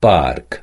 park.